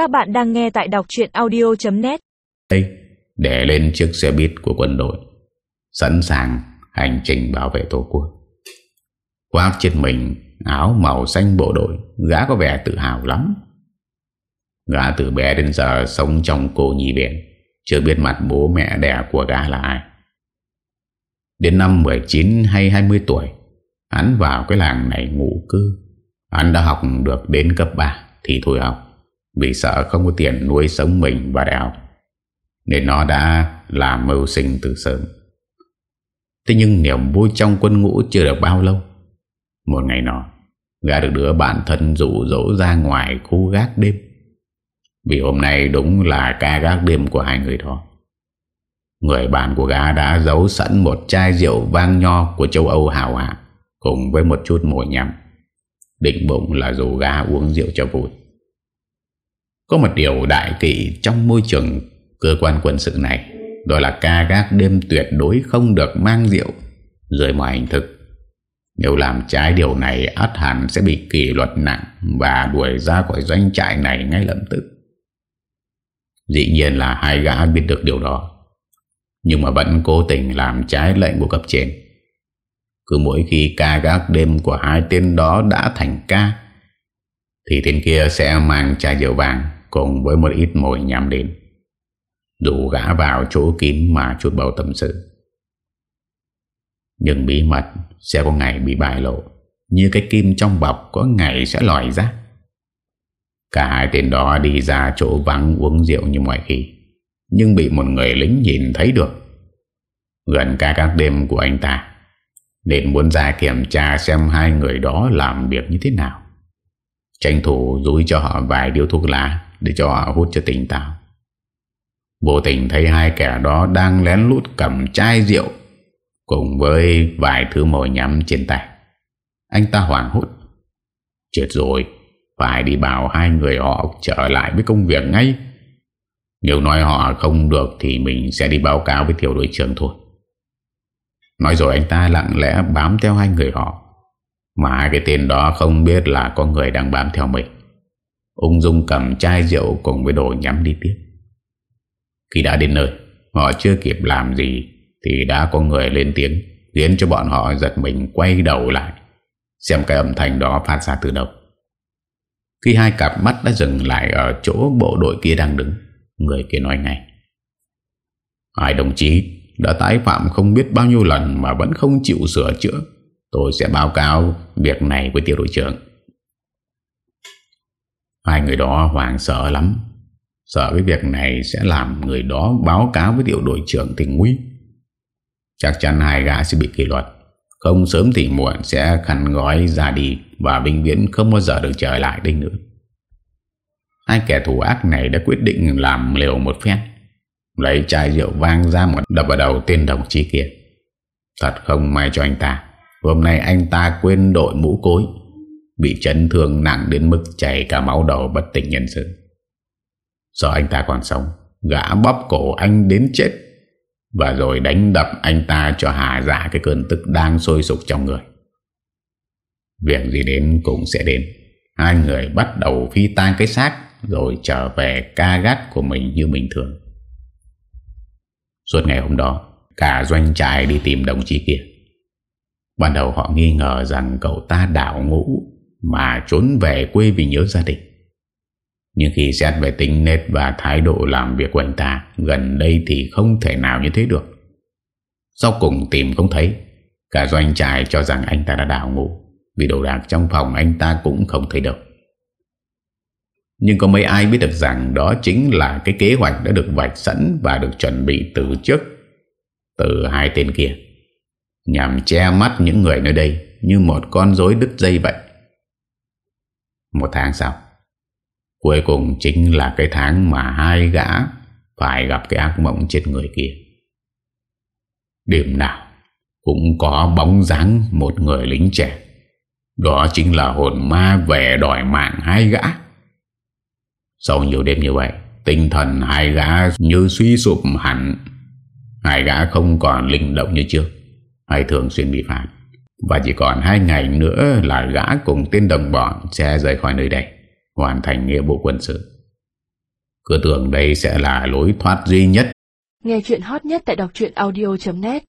Các bạn đang nghe tại đọc chuyện audio.net Đây, để lên chiếc xe buýt của quân đội Sẵn sàng hành trình bảo vệ Tổ quốc. Khoác trên mình áo màu xanh bộ đội Gã có vẻ tự hào lắm. Gã từ bé đến giờ sống trong cô nhi viện Chưa biết mặt bố mẹ đẻ của gã là ai. Đến năm 19 hay 20 tuổi Hắn vào cái làng này ngủ cư. Hắn đã học được đến cấp 3 Thì thôi học. Vì sợ không có tiền nuôi sống mình và đại học, Nên nó đã làm mưu sinh từ sớm. Thế nhưng niềm vui trong quân ngũ chưa được bao lâu. Một ngày nọ, Gã được đứa bạn thân rủ dỗ ra ngoài khu gác đêm. Vì hôm nay đúng là ca gác đêm của hai người đó. Người bạn của gã đã giấu sẵn một chai rượu vang nho của châu Âu hào hạ Cùng với một chút mồi nhằm Định bụng là dù gã uống rượu cho vui. Có một điều đại kỵ trong môi trường cơ quan quân sự này, Đó là ca gác đêm tuyệt đối không được mang rượu Rồi mọi hình thức. Nếu làm trái điều này, át hẳn sẽ bị kỷ luật nặng Và đuổi ra khỏi doanh trại này ngay lập tức. Dĩ nhiên là hai gã biết được điều đó, Nhưng mà vẫn cố tình làm trái lệnh của cấp trên. Cứ mỗi khi ca gác đêm của hai tên đó đã thành ca, Thì tên kia sẽ mang chai rượu vàng. Cùng với một ít mồi nhắm đến. Đủ gã vào chỗ kín mà chút bầu tâm sự. Nhưng bí mật sẽ có ngày bị bại lộ, Như cái kim trong bọc có ngày sẽ lòi ra. Cả hai tên đó đi ra chỗ vắng uống rượu như mọi khi, Nhưng bị một người lính nhìn thấy được. Gần cả các đêm của anh ta, nên muốn ra kiểm tra xem hai người đó làm việc như thế nào. Tranh thủ rúi cho họ vài điếu thuốc lá. Để cho họ hút cho tỉnh táo. Vô tình thấy hai kẻ đó đang lén lút cầm chai rượu Cùng với vài thứ mồi nhắm trên tay. Anh ta hoảng hút Chết rồi, Phải đi bảo hai người họ trở lại với công việc ngay. Nếu nói họ không được Thì mình sẽ đi báo cáo với tiểu đội trưởng thôi. Nói rồi anh ta lặng lẽ bám theo hai người họ, Mà cái tên đó không biết là có người đang bám theo mình ông dung cầm chai rượu cùng với đồ nhắm đi tiếp Khi đã đến nơi, Họ chưa kịp làm gì Thì đã có người lên tiếng, Khiến cho bọn họ giật mình quay đầu lại, Xem cái âm thanh đó phát ra từ đâu Khi hai cặp mắt đã dừng lại Ở chỗ bộ đội kia đang đứng, Người kia nói ngay Hai đồng chí, đã tái phạm không biết bao nhiêu lần mà vẫn không chịu sửa chữa. Tôi sẽ báo cáo việc này với tiểu đội trưởng. Hai người đó hoảng sợ lắm. Sợ cái việc này sẽ làm người đó báo cáo với tiểu đội trưởng tình nguy. Chắc chắn hai gã sẽ bị kỷ luật. Không sớm thì muộn sẽ khăn gói ra đi và vĩnh viễn không bao giờ được trở lại đây nữa. Hai kẻ thù ác này đã quyết định làm liều một phen. Lấy chai rượu vang ra một đập vào đầu tên đồng chí kia Thật không may cho anh ta Hôm nay anh ta quên đội mũ cối Bị chấn thương nặng đến mức chảy cả máu đầu bất tỉnh nhân sự. Do anh ta còn sống, Gã bóp cổ anh đến chết. Và rồi đánh đập anh ta cho hạ dạ cái cơn tức đang sôi sục trong người. Việc gì đến cũng sẽ đến. Hai người bắt đầu phi tan cái xác, Rồi trở về ca gắt của mình như bình thường. Suốt ngày hôm đó, Cả doanh trại đi tìm đồng chí kia. Ban đầu họ nghi ngờ rằng cậu ta đảo ngũ. Mà trốn về quê vì nhớ gia đình. Nhưng khi xét về tính nết và thái độ làm việc của anh ta, Gần đây thì không thể nào như thế được. Sau cùng tìm không thấy, Cả doanh trại cho rằng anh ta đã đảo ngũ, Vì đồ đạc trong phòng anh ta cũng không thấy đâu. Nhưng có mấy ai biết được rằng đó chính là cái kế hoạch đã được vạch sẵn và được chuẩn bị từ trước, từ hai tên kia. Nhằm che mắt những người nơi đây như một con rối đứt dây vậy. Một tháng sau, cuối cùng chính là cái tháng mà hai gã phải gặp cái ác mộng chết người kia. Đêm nào cũng có bóng dáng một người lính trẻ. Đó chính là hồn ma về đòi mạng hai gã. Sau nhiều đêm như vậy Tinh thần hai gã như suy sụp hẳn Hai gã không còn linh động như trước Hay thường xuyên bị phạt và chỉ còn hai ngày nữa là gã cùng tên đồng bọn Sẽ rời khỏi nơi đây, Hoàn thành nghĩa vụ quân sự. Cứ tưởng đây sẽ là lối thoát duy nhất. Nghe chuyện hot nhất tại đọc audio.net